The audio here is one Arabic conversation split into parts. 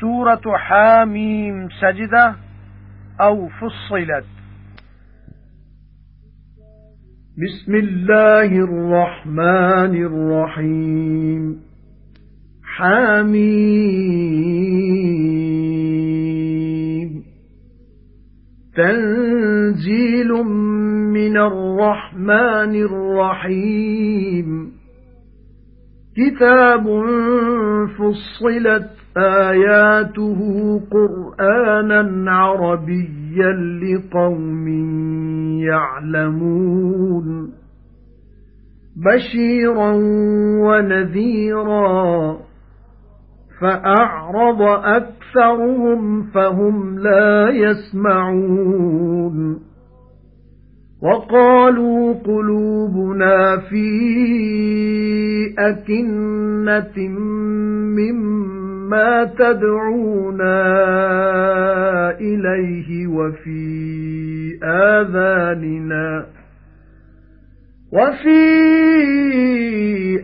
سورة حاميم سجدة أو فصلت. بسم الله الرحمن الرحيم. حاميم. تنزيل من الرحمن الرحيم. كتاب فصلت. آياته قرآنا عربيا لقوم يعلمون بشيرا ونذيرا فأعرض أكثرهم فهم لا يسمعون وَقَالُوا قُلُوبُنَا فِي أَكِنَّةٍ مِّمَّا تَدْعُونَا إِلَيْهِ وَفِي آذَانِنَا وَفِي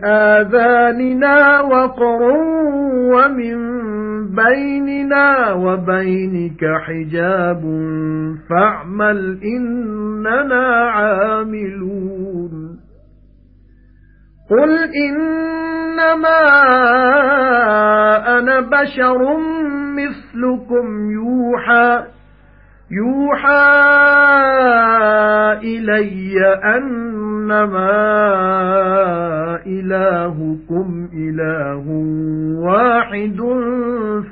آذَانِنَا وَقْرٌ وَمِن بَيْنِنَا وَبَيْنِكَ حِجَابٌ فَاعْمَلْ إِنَّنَا عَامِلُونَ. قُلْ إِنَّمَا أَنَا بَشَرٌ مِثْلُكُمْ يُوحَى يُوحَى إِلَيَّ أَنَّمَا إِلَٰهُكُمْ إِلَٰهٌ وَاحِدٌ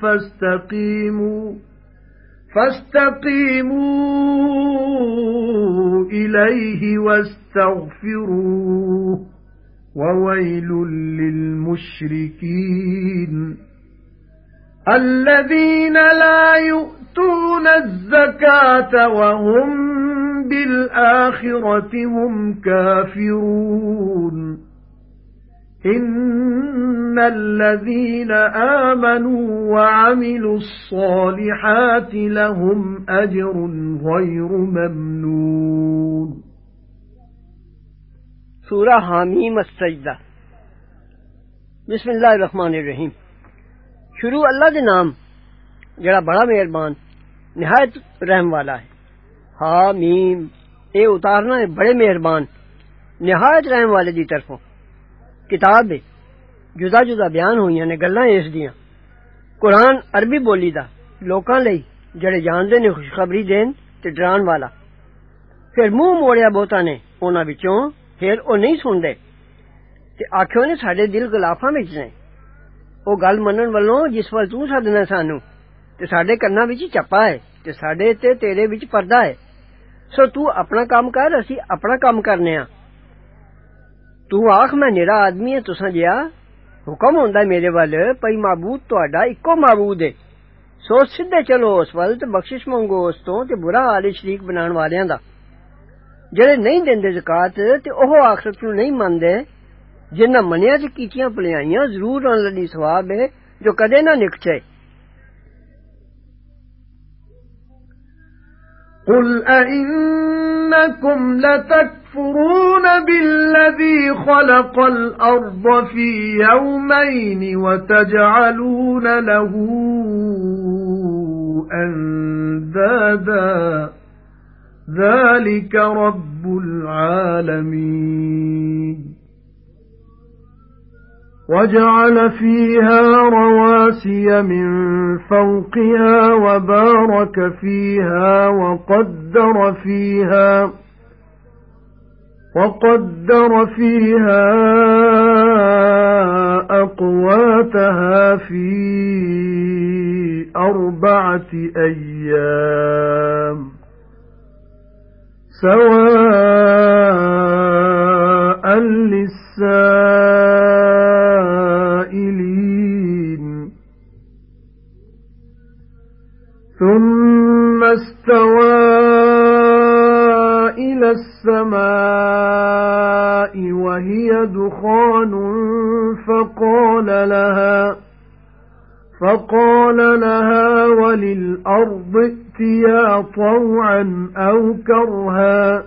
فَاسْتَقِيمُوا فَاسْتَقِيمُوا إِلَيْهِ وَاسْتَغْفِرُوهُ. وَوَيْلٌ لِّلْمُشْرِكِينَ الَّذِينَ لَا يُؤْتُونَ الزَّكَاةَ وَهُمْ بِالْآخِرَةِ هُمْ كَافِرُونَ. إِنَّ الَّذِينَ آمَنُوا وَعَمِلُوا الصَّالِحَاتِ لَهُمْ أَجْرٌ غَيْرُ مَمْنُونٍ. سورہ حامیم السجدہ۔ بسم اللہ الرحمن الرحیم۔ شروع اللہ دے نام، جڑا بڑا مہربان، نہایت رحم والا ہے۔ ہا میم اے اتارنا ہے، بڑے مہربان، نہایت رحم والے دی طرفوں۔ کتاب ہے، جدا جدا بیان ہوئی نے گلاں اس دیاں۔ قرآن عربی بولی دا، لوکاں لئی، جڑے جاندے نے، خوشخبری دین تے ڈران والا۔ پھر منہ موڑیا بہتا نے انہاں وچوں ਫਿਰ ਉਹ ਨਹੀਂ ਸੁਣਦੇ ਤੇ ਆਖਿਓ ਨੇ ਸਾਡੇ ਦਿਲ ਗਲਾਫਾਂ ਵਿੱਚ ਨੇ ਉਹ ਗੱਲ ਮੰਨਣ ਵੱਲੋਂ ਜਿਸ ਵੱਲ ਤੂੰ ਸੱਦਣਾ ਸਾਨੂੰ ਤੇ ਸਾਡੇ ਕੰਨਾਂ ਵਿੱਚ ਚੱਪਾ ਹੈ ਤੇ ਸਾਡੇ ਤੇ ਤੇਰੇ ਵਿੱਚ ਪਰਦਾ ਹੈ ਸੋ ਤੂੰ ਆਪਣਾ ਕੰਮ ਕਰ ਅਸੀਂ ਆਪਣਾ ਕੰਮ ਕਰਨੇ ਆ ਤੂੰ ਆਖ ਮੈਂ ਨਿਹਰਾ ਆਦਮੀ ਹਾਂ ਤੁਸਾਂ ਜਿਆ ਹੁਕਮ ਹੁੰਦਾ ਮੇਰੇ ਵੱਲ ਪਈ ਮਾਬੂਦ ਤੁਹਾਡਾ ਇੱਕੋ ਮਾਬੂਦ ਹੈ ਸੋ ਸਿੱਧੇ ਚਲੋ ਉਸ ਵੱਲ ਤੇ ਬਖਸ਼ਿਸ਼ ਮੰਗੋ ਉਸ ਤੋਂ ਤੇ ਬੁਰਾ ਹਾਲ ਸ਼ਰੀਕ ਬਣਾਉਣ ਵਾਲਿਆਂ ਦਾ ਜਿਹੜੇ ਨਹੀਂ ਦਿੰਦੇ ਜ਼ਕਾਤ ਤੇ ਉਹ ਆਖਰਤ ਨੂੰ ਨਹੀਂ ਮੰਨਦੇ ਜਿਨ੍ਹਾਂ ਮੰਨਿਆ ਤੇ ਕੀਤੀਆਂ ਭਲਾਈਆਂ ਜ਼ਰੂਰ ਉਹਨਾਂ ਲਈ ਸਵਾਬ ਹੈ ਜੋ ਕਦੇ ਨਾ ਨਿਕਚੇ قُلْ أَئِنَّكُمْ لَتَكْفُرُونَ بِالَّذِي خَلَقَ الْأَرْضَ فِي يَوْمَيْنِ وَتَجْعَلُونَ لَهُ أَندَادًا ذَلِكَ رَبُّ الْعَالَمِينَ وَجَعَلَ فِيهَا رَوَاسِيَ مِن فَوْقِهَا وَبَارَكَ فِيهَا وَقَدَّرَ فِيهَا وَقَدَّرَ فِيهَا أَقْوَاتَهَا فِي أَرْبَعَةِ أَيَّامٍ سَوَاءً لِلسَّائِلِينَ. ثُمَّ اسْتَوَى إِلَى السَّمَاءِ وَهِيَ دُخَانٌ فَقَالَ لَهَا فَقَالَ لَهَا وَلِلْأَرْضِ ائْتِيَا طَوْعًا أَوْ كَرْهًا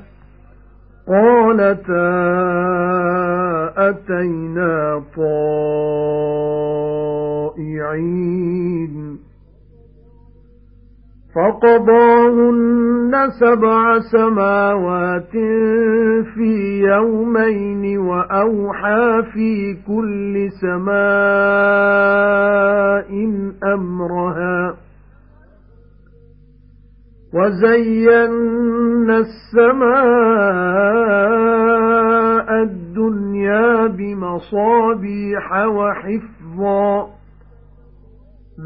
قَالَتَا أَتَيْنَا طَائِعِينَ فَقَضَاهُنَّ سَبْعَ سَمَاوَاتٍ فِي يَوْمَيْنِ وَأَوْحَى فِي كُلِّ سَمَاءٍ أَمْرَهَا وَزَيَّنَّا السَّمَاءَ الدُّنْيَا بِمَصَابِيحَ وَحِفْظًا.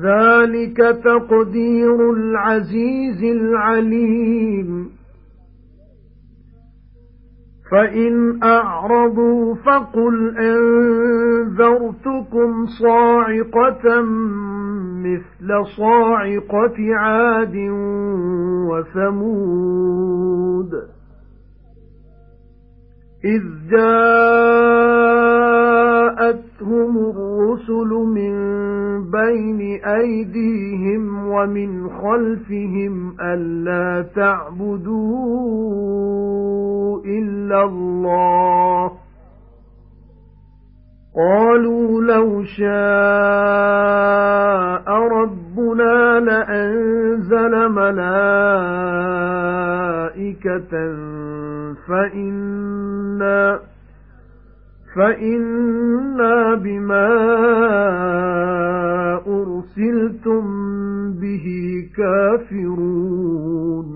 ذَلِكَ تَقْدِيرُ الْعَزِيزِ الْعَلِيمِ. فَإِنْ أَعْرَضُوا فَقُلْ أَنذَرْتُكُمْ صَاعِقَةً مِثْلَ صَاعِقَةِ عَادٍ وَثَمُودَ إِذْ جَاءَتْهُمُ الرُّسُلُ مِنْ بَيْنِ أَيْدِيهِمْ وَمِنْ خَلْفِهِمْ أَلَّا تَعْبُدُوا إِلَّا اللَّهَ قَالُوا لَوْ شَاءَ رَبُّنَا لَأَنزَلَ مَلَائِكَةً فَإِنَّا فَإِنَّا بِمَا أُرْسِلْتُم بِهِ كَافِرُونَ.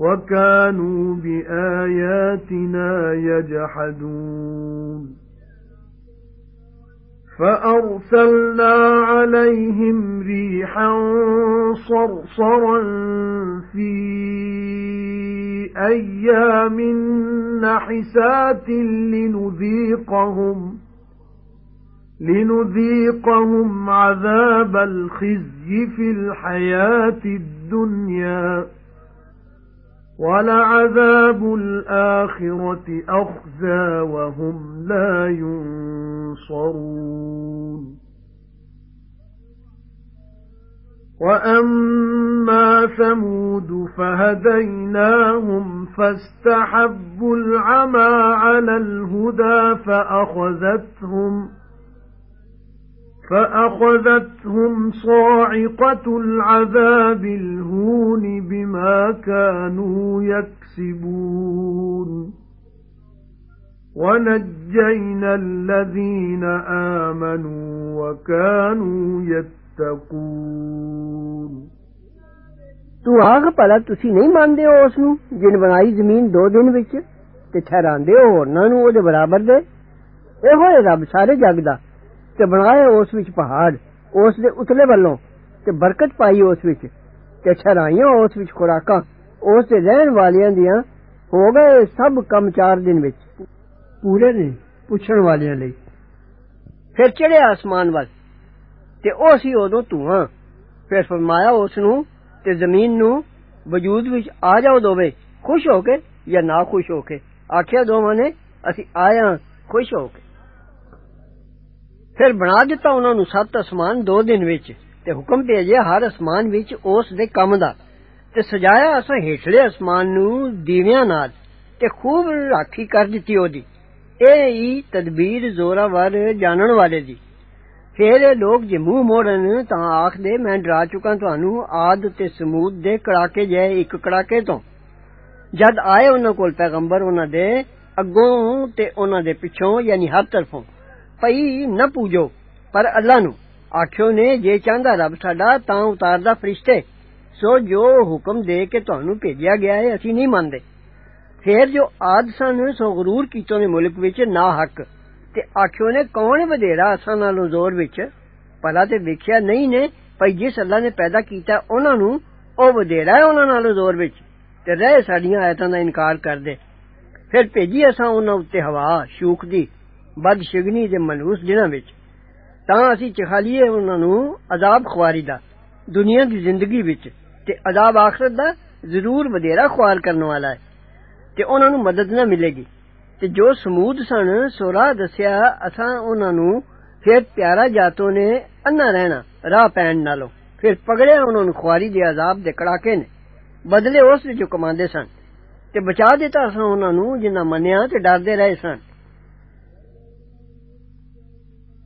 وَكَانُوا بِآيَاتِنَا يَجْحَدُونَ. فَأَرْسَلْنَا عَلَيْهِمْ رِيحًا صَرْصَرًا فِي أَيَّامٍ نَحِسَاتٍ لِنُذِيقَهُمْ لِنُذِيقَهُمْ عَذَابَ الْخِزْيِ فِي الْحَيَاةِ الدُّنْيَا. وَلَعَذَابُ الْآخِرَةِ أَخْزَى وَهُمْ لَا يُنصَرُونَ. وَأَمَّا ثَمُودُ فَهَدَيْنَاهُمْ فَاسْتَحَبُّوا الْعَمَى عَلَى الْهُدَى فَأَخَذَتْهُمْ فَأَخَذَتْهُمْ صَاعِقَةُ الْعَذَابِ الْهُونِ بِمَا كَانُوا يَكْسِبُونَ وَنَجَّيْنَا الَّذِينَ آمَنُوا وَكَانُوا يَتَّقُونَ ਤੂੰ ਆਖ ਭਲਾ ਤੁਸੀਂ ਨਹੀਂ ਮੰਨਦੇ ਹੋ ਉਸ ਨੂੰ ਜਿਨ ਬਣਾਈ ਜ਼ਮੀਨ ਦੋ ਦਿਨ ਵਿੱਚ ਤੇ ਠਹਿਰਾਉਂਦੇ ਹੋ ਹੋਰਨਾਂ ਨੂੰ ਉਹਦੇ ਬਰਾਬਰ ਦੇ ਇਹੋ ਹੈ ਰੱਬ ਸਾਰੇ ਜਗ ਦਾ ਤੇ ਬਣਾਏ ਉਸ ਵਿੱਚ ਪਹਾੜ ਉਸ ਦੇ ਉਤਲੇ ਵੱਲੋਂ ਤੇ ਬਰਕਤ ਪਾਈ ਉਸ ਵਿੱਚ ਤੇ ਛਰਾਈਆਂ ਉਸ ਵਿੱਚ ਖੁਰਾਕਾਂ ਉਸ ਦੇ ਰਹਿਣ ਵਾਲਿਆਂ ਦੀਆਂ ਹੋ ਗਏ ਸਭ ਕੰਮ ਚਾਰ ਦਿਨ ਵਿੱਚ ਪੂਰੇ ਨੇ ਪੁੱਛਣ ਵਾਲਿਆਂ ਲਈ ਫਿਰ ਚੜਿਆ ਅਸਮਾਨ ਵੱਲ ਤੇ ਉਹ ਸੀ ਉਦੋਂ ਧੂਆਂ ਫਿਰ ਫਰਮਾਇਆ ਉਸ ਨੂੰ ਤੇ ਜ਼ਮੀਨ ਨੂੰ ਵਜੂਦ ਵਿੱਚ ਆ ਜਾਓ ਦੋਵੇਂ ਖੁਸ਼ ਹੋ ਕੇ ਜਾਂ ਨਾ ਖੁਸ਼ ਹੋ ਕੇ ਆਖਿਆ ਦੋਵਾਂ ਨੇ ਅਸੀਂ ਆਇਆ ਖੁਸ਼ ਹੋ ਕੇ پھر بنا دیتا انہاں نو سات اسمان دو دن وچ تے حکم بھیجیا ہر اسمان وچ اس دے کم دا تے سجایا اسا ہیٹھلے اسمان نو دیویاں نال تے خوب راکھی کر دتی او دی اے ای تدبیر زوراور جانن والے دی پھر لوگ جے منہ موڑن تاں آکھ دے میں ڈرا چکا تانوں آد تے سمود دے کڑاکے جے اک کڑاکے تو جد آئے انہاں کول پیغمبر انہاں دے اگوں تے انہاں دے پچھوں یعنی پئی نہ پوجو پر اللہ نو آخو نے جے چاہندا رب ساڈا تاں اتاردا فرشتے سو جو حکم دے کے تانوں بھیجیا گیا ہے اسی نہیں ماندے پھر جو آد سن سو غرور کیتوں نے ملک وچ نا حق تے آخو نے کون بدھیرا اساں نالوں زور وچ پلا تے ویکھیا نہیں نے پئی جس اللہ نے پیدا کیتا انہاں نو او ودھیرا ہے انہاں نالوں زور وچ تے رہ ساڈیاں آیتاں دا انکار کردے پھر بھیجی اساں انہاں اُتے ہوا شوق دی ਦੀ ਬਦਸ਼ਗਨੀ ਦੇ ਮਨਹੂਸ ਦਿਨਾਂ ਵਿੱਚ ਤਾਂ ਅਸੀਂ ਚਖਾਲੀਏ ਉਹਨਾਂ ਨੂੰ ਅਜ਼ਾਬ ਖਵਾਰੀ ਦਾ ਦੁਨੀਆ ਦੀ ਜ਼ਿੰਦਗੀ ਵਿੱਚ ਤੇ ਅਜ਼ਾਬ ਆਖਰਤ ਦਾ ਜ਼ਰੂਰ ਵਧੇਰਾ ਖੁਆਰ ਕਰਨ ਵਾਲਾ ਹੈ ਤੇ ਉਹਨਾਂ ਨੂੰ ਮਦਦ ਨਾ ਮਿਲੇਗੀ ਤੇ ਜੋ ਸਮੂਦ ਸਨ ਸੋਰਾ ਦੱਸਿਆ ਅਸਾਂ ਉਹਨਾਂ ਨੂੰ ਫਿਰ ਪਿਆਰਾ ਜਾਤੋਂ ਨੇ ਅੰਨਾ ਰਹਿਣਾ ਰਾਹ ਪੈਣ ਨਾਲੋਂ ਫਿਰ ਪਗੜਿਆ ਉਹਨਾਂ ਨੂੰ ਖੁਆਰੀ ਦੇ ਅਜ਼ਾਬ ਦੇ ਕੜਾਕੇ ਨੇ ਬਦਲੇ ਉਸ ਜੋ ਕਮਾਉਂਦੇ ਸਨ ਤੇ ਬਚਾ ਦਿੱਤਾ ਅਸਾਂ ਉਹਨਾਂ ਨੂੰ ਜਿਨ੍ਹਾਂ ਮੰਨਿਆ ਤੇ ਡਰਦੇ ਰਹੇ ਸਨ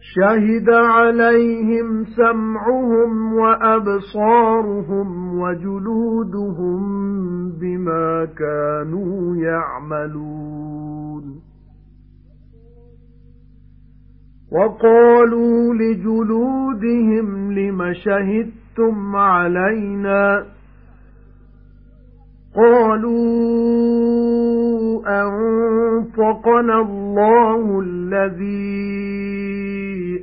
شَهِدَ عَلَيْهِمْ سَمْعُهُمْ وَأَبْصَارُهُمْ وَجُلُودُهُمْ بِمَا كَانُوا يَعْمَلُونَ. وَقَالُوا لِجُلُودِهِمْ لِمَ شَهِدتُّمْ عَلَيْنَا؟ قَالُوا أَنطَقَنَا اللَّهُ الَّذِي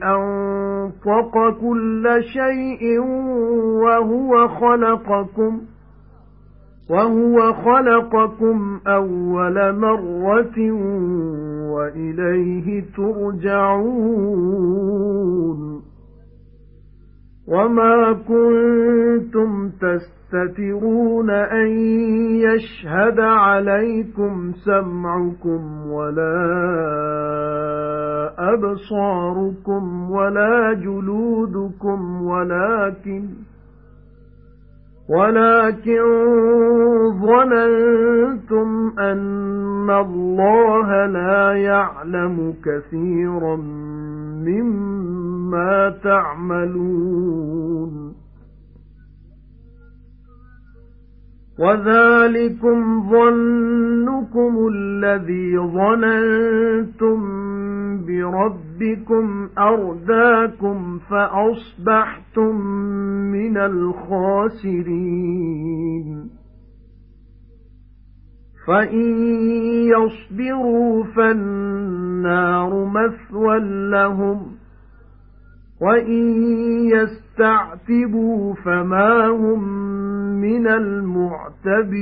أَنطَقَ كُلَّ شَيْءٍ وَهُوَ خَلَقَكُمْ وَهُوَ خَلَقَكُمْ أَوَّلَ مَرَّةٍ وَإِلَيْهِ تُرْجَعُونَ. وَمَا كُنتُمْ تَسْتَتِرُونَ أَن يَشْهَدَ عَلَيْكُمْ سَمْعُكُمْ وَلَا أَبْصَارُكُمْ وَلَا جُلُودُكُمْ وَلَكِنْ وَلَكِنْ ظَنَنْتُمْ أَنَّ اللَّهَ لَا يَعْلَمُ كَثِيرًا مِّمَّا تَعْمَلُونَ وَذَلِكُمْ ظَنُّكُمُ الَّذِي ظَنَنتُم بِرَبِّكُمْ أَرْدَاكُمْ فَأَصْبَحْتُم مِّنَ الْخَاسِرِينَ فَإِن يَصْبِرُوا فَالنَّارُ مَثْوًى لَّهُمْ وَإِن يَسْتَعْتِبُوا فَمَا هُمْ مِنَ الْمُعْتَبِينَ.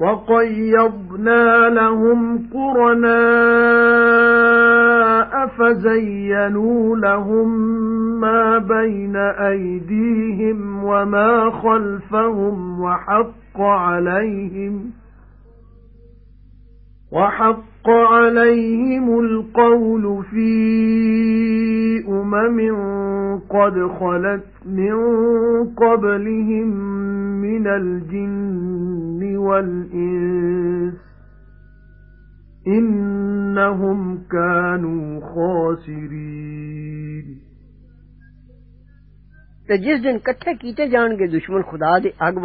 وَقَيَّضْنَا لَهُمْ قُرَنَاءَ فَزَيَّنُوا لَهُم مَّا بَيْنَ أَيْدِيهِمْ وَمَا خَلْفَهُمْ وَحَقَّ عَلَيْهِمْ وَحَقَّ عَلَيْهِمُ الْقَوْلُ فِي أُمَمٍ قَدْ خَلَتْ مِنْ قَبْلِهِمْ مِنَ الْجِنِّ وَالْإِنْسِ إِنَّهُمْ كَانُوا خَاسِرِينَ. تے جس دن کٹھے کیتے جان گے دشمن خدا دے اگ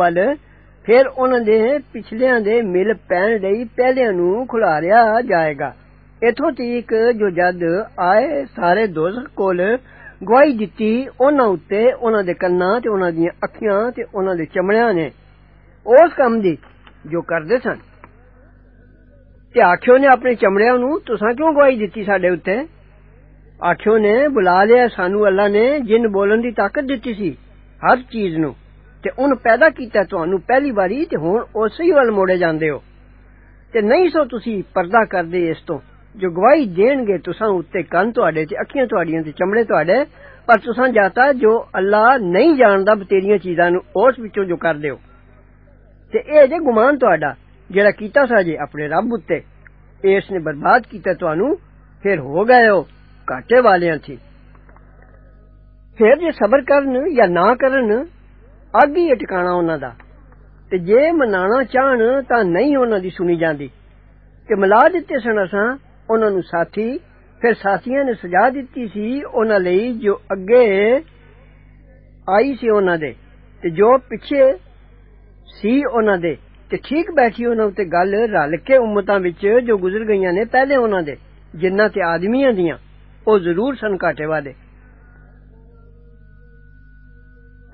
ਫਿਰ ਉਹਨਾਂ ਦੇ ਪਿਛਲਿਆਂ ਦੇ ਮਿਲ ਪੈਣ ਲਈ ਪਹਿਲਿਆਂ ਨੂੰ ਖੁਲਾਰਿਆ ਜਾਏਗਾ ਇਥੋਂ ਤੀਕ ਜੋ ਜਦ ਆਏ ਸਾਰੇ ਦੋਜ਼ਖ ਕੋਲ ਗਵਾਹੀ ਦਿੱਤੀ ਉਹਨਾਂ ਉੱਤੇ ਉਹਨਾਂ ਦੇ ਕੰਨਾਂ ਤੇ ਉਹਨਾਂ ਦੀਆਂ ਅੱਖੀਆਂ ਤੇ ਉਹਨਾਂ ਦੇ ਚਮੜਿਆਂ ਨੇ ਉਸ ਕੰਮ ਦੀ ਜੋ ਕਰਦੇ ਸਨ ਤੇ ਆਖਿਓ ਨੇ ਆਪਣੇ ਚਮੜਿਆਂ ਨੂੰ ਤੁਸੀਂ ਕਿਉਂ ਗਵਾਹੀ ਦਿੱਤੀ ਸਾਡੇ ਉੱਤੇ ਆਖਿਓ ਨੇ ਬੁਲਾ ਲਿਆ ਸਾਨੂੰ ਅੱਲਾ ਨੇ ਜਿੰਨ ਬੋਲਣ ਦੀ ਤਾਕਤ ਦਿੱਤੀ ਸੀ ਹਰ ਚੀਜ਼ ਨੂੰ تے اون پیدا کیتا تانوں پہلی باری تے ہن اسی ول موڑے جاندے ہو تے نہیں سو تسی پردہ کردے اس تو جو گواہی دین گے تساں اوتے کن تواڈے تے اکھیاں تواڈیاں تے چمڑے تواڈے پر تساں جاتا جو اللہ نہیں جاندا بتیریاں چیزاں نو اس وچوں جو کردے ہو تے اے جے گمان تواڈا جڑا کیتا سا جے اپنے رب اوتے اس نے برباد کیتا تانوں پھر ہو گئے ہو گھاٹے والیاں تھی پھر جے صبر کرن یا نہ ਅੱਗ ਹੀ ਟਿਕਾਣਾ ਉਹਨਾਂ ਦਾ ਤੇ ਜੇ ਮਨਾਣਾ ਚਾਹਣ ਤਾਂ ਨਹੀਂ ਉਹਨਾਂ ਦੀ ਸੁਣੀ ਜਾਂਦੀ ਤੇ ਮਿਲਾ ਦਿੱਤੇ ਸਨ ਅਸਾਂ ਉਹਨਾਂ ਨੂੰ ਸਾਥੀ ਫਿਰ ਸਾਥੀਆਂ ਨੇ ਸਜਾ ਦਿੱਤੀ ਸੀ ਉਹਨਾਂ ਲਈ ਜੋ ਅੱਗੇ ਆਈ ਸੀ ਉਹਨਾਂ ਦੇ ਤੇ ਜੋ ਪਿੱਛੇ ਸੀ ਉਹਨਾਂ ਦੇ ਤੇ ਠੀਕ ਬੈਠੀ ਉਹਨਾਂ ਉੱਤੇ ਗੱਲ ਰਲ ਕੇ ਉਮਤਾਂ ਵਿੱਚ ਜੋ ਗੁਜ਼ਰ ਗਈਆਂ ਨੇ ਪਹਿਲੇ ਉਹਨਾਂ ਦੇ ਜਿੰਨਾਂ ਤੇ ਆਦਮੀਆਂ ਦੀਆਂ ਉਹ ਜ਼ਰੂਰ ਸਨ ਘਾਟੇ ਵਾਲੇ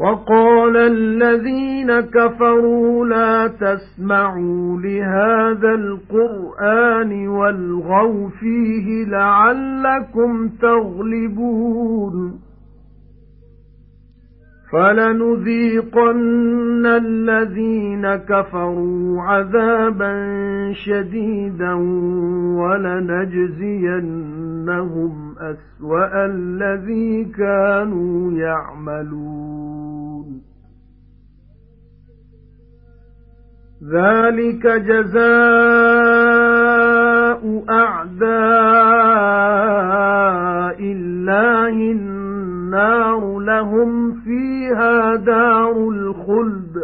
وَقَالَ الَّذِينَ كَفَرُوا لَا تَسْمَعُوا لِهَذَا الْقُرْآنِ وَالْغَوْا فِيهِ لَعَلَّكُمْ تَغْلِبُونَ. فَلَنُذِيقَنَّ الَّذِينَ كَفَرُوا عَذَابًا شَدِيدًا وَلَنَجْزِيَنَّهُمْ أَسْوَأَ الَّذِي كَانُوا يَعْمَلُونَ. ذَلِكَ جَزَاءُ أَعْدَاءِ اللَّهِ النَّارُ لَهُمْ فِيهَا دَارُ الْخُلْدِ.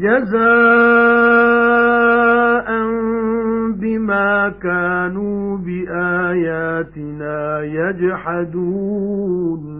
جَزَاءً بِمَا كَانُوا بِآيَاتِنَا يَجْحَدُونَ.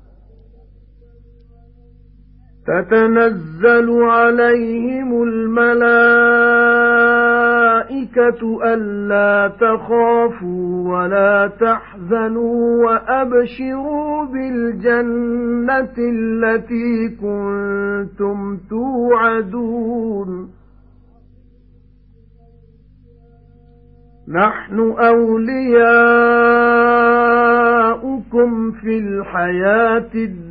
تَتَنَزَّلُ عَلَيْهِمُ الْمَلَائِكَةُ أَلَّا تَخَافُوا وَلَا تَحْزَنُوا وَأَبْشِرُوا بِالْجَنَّةِ الَّتِي كُنتُمْ تُوعَدُونَ. نَحْنُ أَوْلِيَاؤُكُمْ فِي الْحَيَاةِ الدُّنْيَا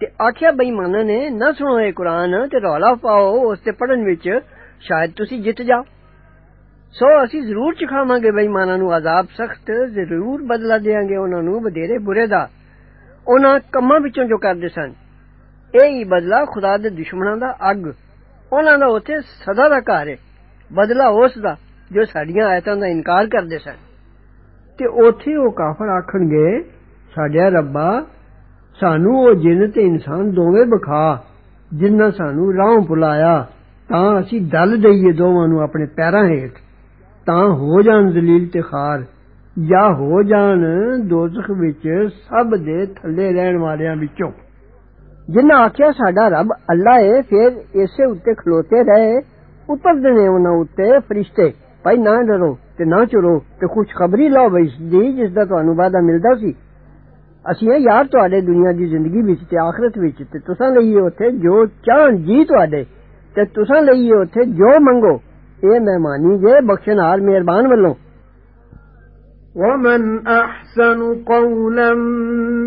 تے آکھیا بےماناں نے نہ سنو اے قرآن تے رولا پاؤ اس تے پڑھن وچ شاید تسی جت جا سو اسی ضرور چکھاواں گے بےماناں نو عذاب سخت ضرور بدلا دیاں گے انہاں نو بدیرے برے دا انہاں کماں وچوں جو کردے سن اے ہی بدلا خدا دے دشمناں دا اگ انہاں دا اوتھے صدا دا گھر ہے بدلا اس دا جو ساڈیاں آیتاں دا انکار کردے سن تے اوتھے او کافر آکھن گے ساڈیا ربا ਸਾਨੂੰ ਉਹ ਜਿੰਨ ਤੇ ਇਨਸਾਨ ਦੋਵੇਂ ਬਖਾ ਜਿੰਨਾ ਸਾਨੂੰ ਰਾਹ ਪੁਲਾਇਆ ਤਾਂ ਅਸੀਂ ਡਲ ਦਈਏ ਦੋਵਾਂ ਨੂੰ ਆਪਣੇ ਪੈਰਾਂ ਹੇਠ। ਤਾਂ ਹੋ ਜਾਣ ਜ਼ਲੀਲ ਤੇ ਖਾਰ, ਜਾਂ ਹੋ ਜਾਣ ਦੋਜ਼ਖ ਵਿੱਚ ਸਭ ਦੇ ਥੱਲੇ ਰਹਿਣ ਵਾਲਿਆਂ ਵਿੱਚੋਂ। ਜਿਨ੍ਹਾਂ ਆਖਿਆ ਸਾਡਾ ਰੱਬ ਅੱਲਾ ਏ, ਫਿਰ ਇਸੇ ਉੱਤੇ ਖਲੋਤੇ ਰਹੇ, ਉਤਰਦੇ ਨੇ ਉਹਨਾਂ ਉੱਤੇ ਫਰਿਸ਼ਤੇ। ਭਾਈ ਨਾ ਡਰੋ ਤੇ ਨਾ ਚੁਰੋ ਤੇ ਖੁਸ਼ ਖਬਰੀ ਲਓ ਬਈ ਦੀ ਜਿਸ ਦਾ ਤੁਹਾਨੂੰ ਵਾਦਾ ਮਿਲਦਾ ਸੀ ਅਸੀਂ ਇਹ ਯਾਰ ਤੁਹਾਡੇ ਦੁਨੀਆ ਦੀ ਜ਼ਿੰਦਗੀ ਵਿੱਚ ਤੇ ਆਖਰਤ ਵਿੱਚ ਤੇ ਤੁਸਾਂ ਲਈ ਉੱਥੇ ਜੋ ਚਾਹਣ ਜੀ ਤੁਹਾਡੇ ਤੇ ਤੁਸਾਂ ਲਈ ਉੱਥੇ ਜੋ ਮੰਗੋ ਇਹ ਮਹਿਮਾਨੀ ਜੇ ਬਖਸ਼ਣਹਾਰ ਮਿਹਰਬਾਨ ਵੱਲੋਂ وَمَنْ أَحْسَنُ قَوْلًا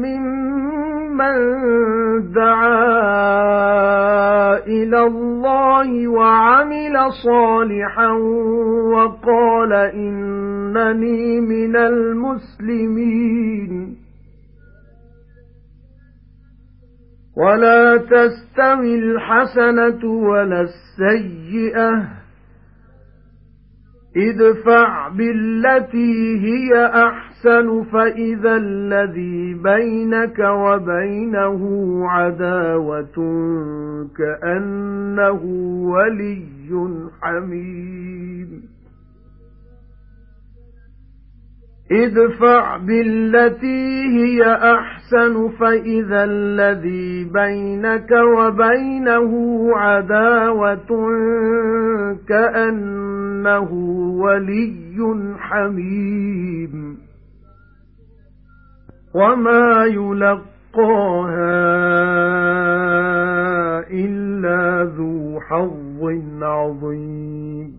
مِّمَّن دَعَا إِلَى اللَّهِ وَعَمِلَ صَالِحًا وَقَالَ إِنَّنِي مِنَ الْمُسْلِمِينَ وَلَا تَسْتَوِي الْحَسَنَةُ وَلَا السَّيِّئَةُ. ادْفَعْ بِالَّتِي هِيَ أَحْسَنُ فَإِذَا الَّذِي بَيْنَكَ وَبَيْنَهُ عَدَاوَةٌ كَأَنَّهُ وَلِيٌّ حَمِيمٌ. ادْفَعْ بِالَّتِي هِيَ أَحْسَنُ فَإِذَا الَّذِي بَيْنَكَ وَبَيْنَهُ عَدَاوَةٌ كَأَنَّهُ وَلِيٌّ حَمِيمٌ. وَمَا يُلَقَّاهَا إِلَّا ذُو حَظٍّ عَظِيمٍ.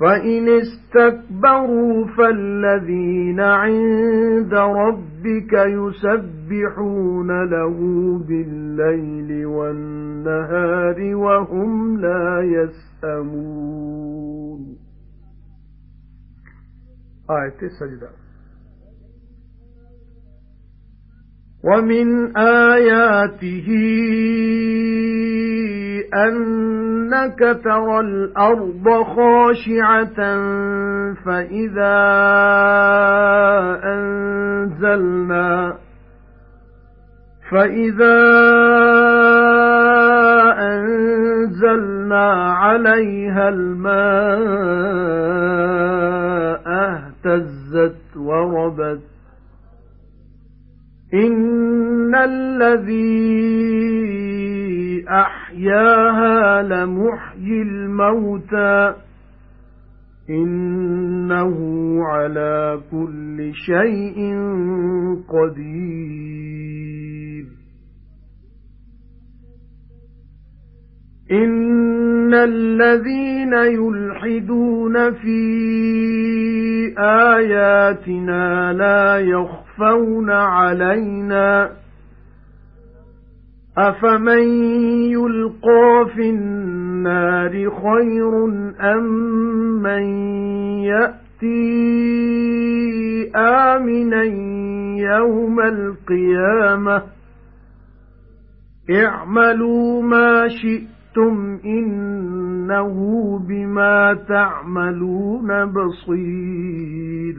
فَإِنِ اسْتَكْبَرُوا فَالَّذِينَ عِندَ رَبِّكَ يُسَبِّحُونَ لَهُ بِاللَّيْلِ وَالنَّهَارِ وَهُمْ لَا يَسْأَمُونَ آية السجدة وَمِنْ آيَاتِهِ أَنَّكَ تَرَى الْأَرْضَ خَاشِعَةً فَإِذَا أَنزَلْنَا فَإِذَا أَنزَلْنَا عَلَيْهَا الْمَاءَ اهْتَزَّتْ وَرَبَتْ إِنَّ الَّذِي أَحْيَاهَا لَمُحْيِي الْمَوْتَى. إِنَّهُ عَلَى كُلِّ شَيْءٍ قَدِيرٌ. إِنَّ الَّذِينَ يُلْحِدُونَ فِي آيَاتِنَا لَا يَخْفَوْنَ عَلَيْنَا. أَفَمَن يُلْقَى فِي النَّارِ خَيْرٌ أَم مَّن يَأْتِي آمِنًا يَوْمَ الْقِيَامَةِ اعْمَلُوا مَا شِئْتُمْ إِنَّهُ بِمَا تَعْمَلُونَ بَصِيرٌ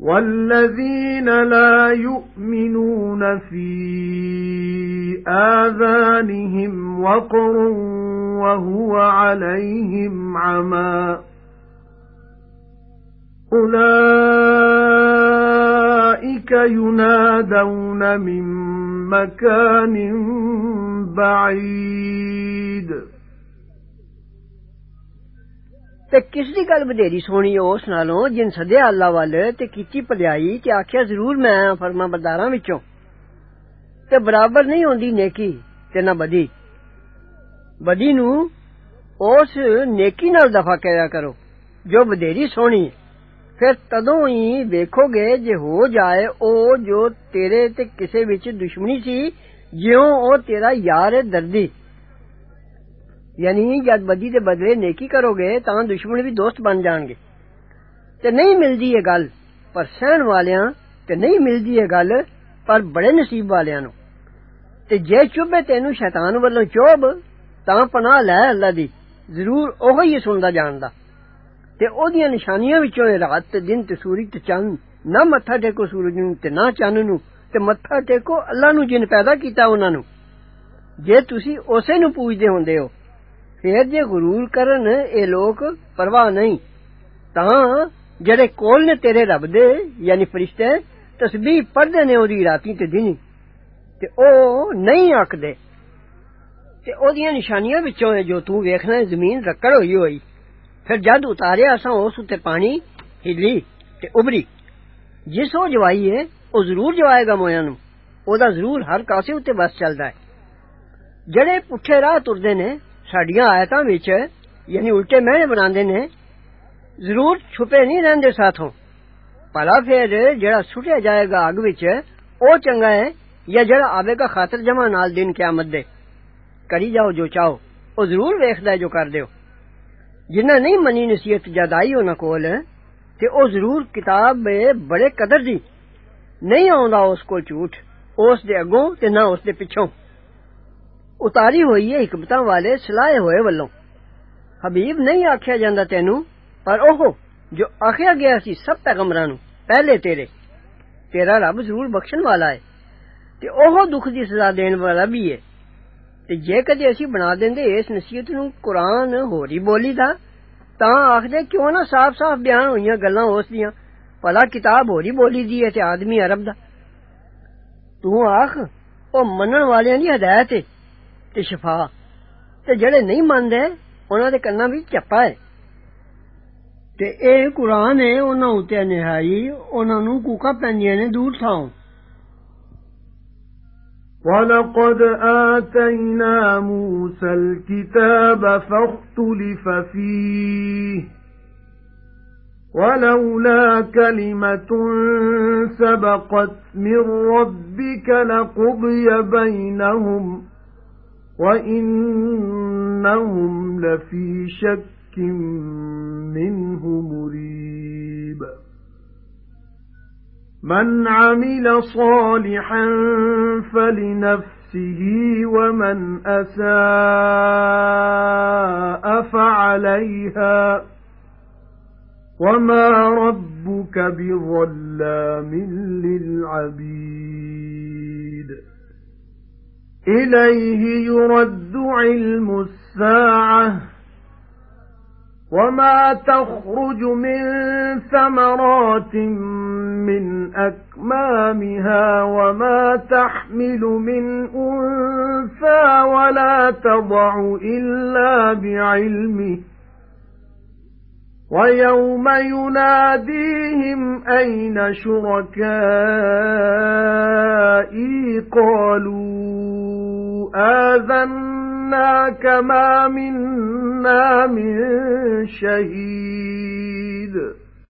وَالَّذِينَ لَا يُؤْمِنُونَ فِي آذَانِهِمْ وَقْرٌ وَهُوَ عَلَيْهِمْ عَمًى أُولَئِكَ يُنَادَوْنَ مِن مَّكَانٍ بَعِيدٍ تے کس دی گل بدھیری سونی اس نالوں جن سدیا اللہ وال تے کیتی پلیائی تے آکھیا ضرور میں آیا فرما برداراں وچوں تے برابر نہیں ہوندی نیکی تے نہ بدی بدی نو اس نیکی نال دفع کریا کرو جو بدھیری سونی ہے پھر تدوں ہی ویکھو گے جے ہو جائے او جو تیرے تے کسے وچ دشمنی سی جیوں او تیرا یار ہے دردی یعنی جد بدی دے بدلے نیکی کرو گے تا دشمن بھی دوست بن جان گے۔ تے نہیں ملدی یہ گل پر سہن والیاں تے نہیں ملدی یہ گل پر بڑے نصیب والیاں نو تے جے چبے تینو شیطان والوں چوب تا پناہ لے اللہ دی۔ ضرور اوہ ہی سندا جاندا۔ تے او دیاں نشانیاں وچوں رات تے دن تے سورج تے چاند، نہ متھا ٹیکو سورج نو تے نہ چاند نو تے متھا ٹیکو اللہ نو جن پیدا کیتا انہاں نو جے تسی اسے نو پوجدے ہوندے ہو ਫੇਰ ਜੇ ਗਰੂਰ ਕਰਨ ਇਹ ਲੋਕ ਪਰਵਾਹ ਨਹੀਂ ਤਾਂ ਜਿਹੜੇ ਕੋਲ ਨੇ ਤੇਰੇ ਰੱਬ ਦੇ ਯਾਨੀ ਫਰਿਸ਼ਤੇ ਤਸਬੀਹ ਪੜ੍ਹਦੇ ਨੇ ਉਹਦੀ ਰਾਤੀ ਤੇ ਦਿਨੀ ਤੇ ਉਹ ਨਹੀਂ ਆਖਦੇ ਤੇ ਉਹਦੀਆਂ ਨਿਸ਼ਾਨੀਆਂ ਵਿੱਚੋਂ ਹੈ ਜੋ ਤੂੰ ਵੇਖਣਾ ਜ਼ਮੀਨ ਰੱਕੜ ਹੋਈ ਹੋਈ ਫਿਰ ਜਦ ਉਤਾਰਿਆ ਅਸਾਂ ਉਸ ਉੱਤੇ ਪਾਣੀ ਹਿੱਲੀ ਤੇ ਉਭਰੀ ਜਿਸ ਉਹ ਜਵਾਈ ਹੈ ਉਹ ਜ਼ਰੂਰ ਜਵਾਏਗਾ ਮੋਇਆਂ ਨੂੰ ਉਹਦਾ ਜ਼ਰੂਰ ਹਰ ਕਾਸੇ ਉੱਤੇ ਬਸ ਚੱਲਦਾ ਹੈ ਜਿਹੜੇ ਪੁੱਠੇ ਰਾਹ ਤੁਰਦੇ ਨੇ ਸਾਡੀਆਂ ਆਇਤਾਂ ਵਿੱਚ ਯਾਨੀ ਉਲਟੇ ਮਹਿਣੇ ਬਣਾਉਂਦੇ ਨੇ ਜ਼ਰੂਰ ਛੁਪੇ ਨਹੀਂ ਰਹਿੰਦੇ ਸਾਥੋਂ ਭਲਾ ਫਿਰ ਜਿਹੜਾ ਸੁਟਿਆ ਜਾਏਗਾ ਅੱਗ ਵਿੱਚ ਉਹ ਚੰਗਾ ਹੈ ਜਾਂ ਜਿਹੜਾ ਆਵੇਗਾ ਖਾਤਰ ਜਮਾ ਨਾਲ ਦਿਨ ਕਿਆਮਤ ਦੇ ਕਰੀ ਜਾਓ ਜੋ ਚਾਹੋ ਉਹ ਜ਼ਰੂਰ ਵੇਖਦਾ ਜੋ ਕਰਦੇ ਹੋ ਜਿਨ੍ਹਾਂ ਨਹੀਂ ਮੰਨੀ ਨਸੀਹਤ ਜਦਾਈ ਉਹਨਾਂ ਕੋਲ ਤੇ ਉਹ ਜ਼ਰੂਰ ਕਿਤਾਬ ਬੜੇ ਕਦਰ ਦੀ ਨਹੀਂ ਆਉਂਦਾ ਉਸ ਕੋਲ ਝੂਠ ਉਸ ਦੇ ਅੱਗੋਂ ਤੇ ਨਾ ਉਸ ਦੇ ਪਿੱਛੋਂ اتاری ہوئی ہے حکمتاں والے سلائے ہوئے ولوں حبیب نہیں آکھیا جاندا تینوں پر اوہو جو آکھیا گیا سی سب پیغمبراں نو پہلے تیرے تیرا رب ضرور بخشن والا ہے تے اوہو دکھ دی سزا دین والا بھی ہے تے جے کدے اسی بنا دیندے اس نصیحت نو قرآن ہوری بولی دا تاں آکھدے کیوں نہ صاف صاف بیان ہوئیاں گلاں اس دیاں پلا کتاب ہوری بولی دی ہے تے آدمی عرب دا تو آکھ او منن والیاں دی ہدایت ہے ਤੇ ਸ਼ਫਾ ਤੇ ਜਿਹੜੇ ਨਹੀਂ ਮੰਨਦੇ ਉਹਨਾਂ ਦੇ ਕੰਨਾਂ ਵਿੱਚ ਚੱਪਾ ਹੈ ਤੇ ਇਹ ਕੁਰਾਨ ਹੈ ਉਹਨਾਂ ਉੱਤੇ ਨਿਹਾਈ ਉਹਨਾਂ ਨੂੰ ਕੂਕਾ ਪੈਂਦੀਆਂ ਨੇ ਦੂਰ ਥਾਂ وَلَقَدْ آتَيْنَا مُوسَى الْكِتَابَ فَاخْتُلِفَ فِيهِ وَلَوْلَا كَلِمَةٌ سَبَقَتْ مِنْ رَبِّكَ لَقُضِيَ بَيْنَهُمْ وَإِنَّهُمْ لَفِي شَكٍّ مِّنْهُ مُرِيبٍ مَنْ عَمِلَ صَالِحًا فَلِنَفْسِهِ وَمَنْ أَسَاءَ فَعَلَيْهَا وَمَا رَبُّكَ بِظَلَّامٍ لِلْعَبِيدِ إِلَيْهِ يُرَدُّ عِلْمُ السَّاعَةِ. وَمَا تَخْرُجُ مِنْ ثَمَرَاتٍ مِنْ أَكْمَامِهَا وَمَا تَحْمِلُ مِنْ أُنْثَى وَلَا تَضَعُ إِلَّا بِعِلْمِهِ. وَيَوْمَ يُنَادِيهِمْ أَيْنَ شُرَكَائِي؟ قَالُوا آذَنَّا كَمَا مِنَّا مِنْ شَهِيدٍ.